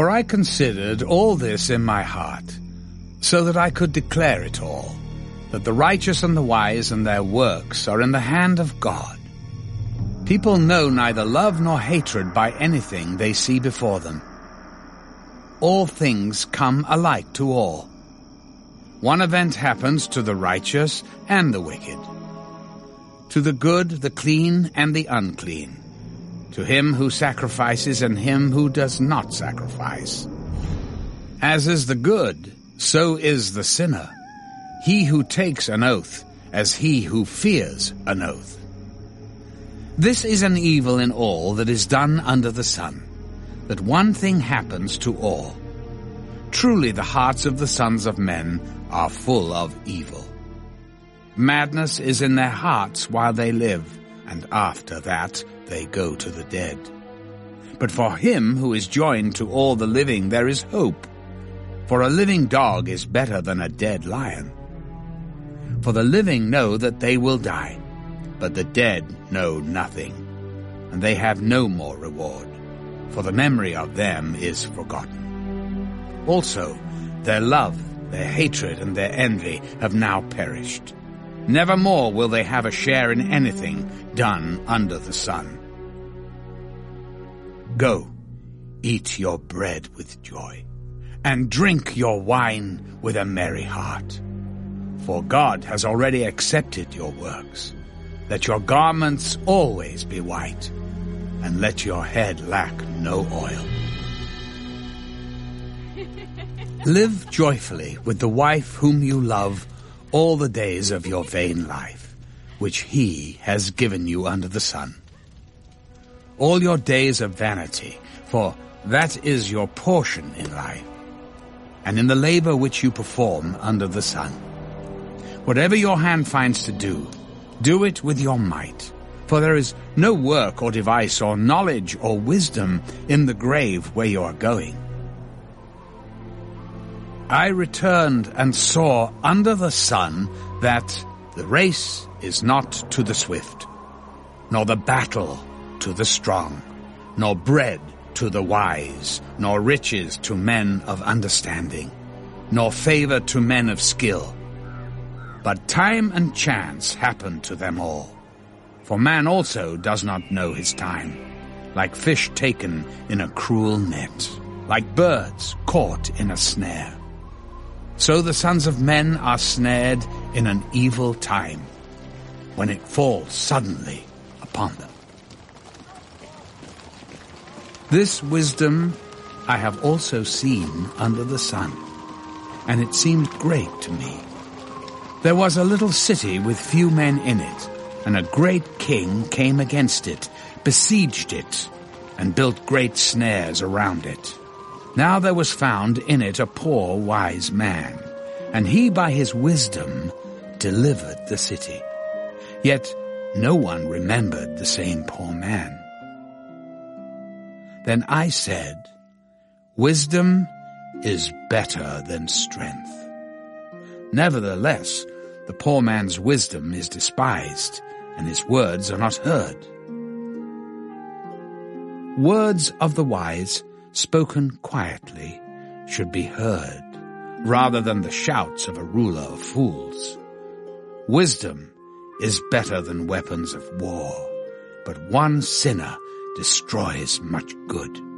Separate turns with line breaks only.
For I considered all this in my heart, so that I could declare it all, that the righteous and the wise and their works are in the hand of God. People know neither love nor hatred by anything they see before them. All things come alike to all. One event happens to the righteous and the wicked, to the good, the clean, and the unclean, to him who sacrifices and him who does not sacrifice. As is the good, so is the sinner, he who takes an oath, as he who fears an oath. This is an evil in all that is done under the sun, that one thing happens to all. Truly the hearts of the sons of men are full of evil. Madness is in their hearts while they live, and after that they go to the dead. But for him who is joined to all the living there is hope. For a living dog is better than a dead lion. For the living know that they will die, but the dead know nothing, and they have no more reward, for the memory of them is forgotten. Also, their love, their hatred, and their envy have now perished. Never more will they have a share in anything done under the sun. Go, eat your bread with joy, and drink your wine with a merry heart. For God has already accepted your works. Let your garments always be white, and let your head lack no oil. Live joyfully with the wife whom you love all the days of your vain life, which he has given you under the sun. All your days of vanity, for that is your portion in life, and in the labor which you perform under the sun. Whatever your hand finds to do, do it with your might. For there is no work or device or knowledge or wisdom in the grave where you are going. I returned and saw under the sun that the race is not to the swift, nor the battle to the strong, nor bread to the wise, nor riches to men of understanding, nor favor to men of skill but time and chance happen to them all. For man also does not know his time, like fish taken in a cruel net, like birds caught in a snare. So the sons of men are snared in an evil time, when it falls suddenly upon them. This wisdom I have also seen under the sun, and it seemed great to me. There was a little city with few men in it, and a great king came against it, besieged it, and built great snares around it. Now there was found in it a poor wise man, and he by his wisdom delivered the city. Yet no one remembered the same poor man. Then I said, Wisdom is better than strength. Nevertheless, the poor man's wisdom is despised, and his words are not heard. Words of the wise, spoken quietly, should be heard, rather than the shouts of a ruler of fools. Wisdom is better than weapons of war, but one sinner destroys much good.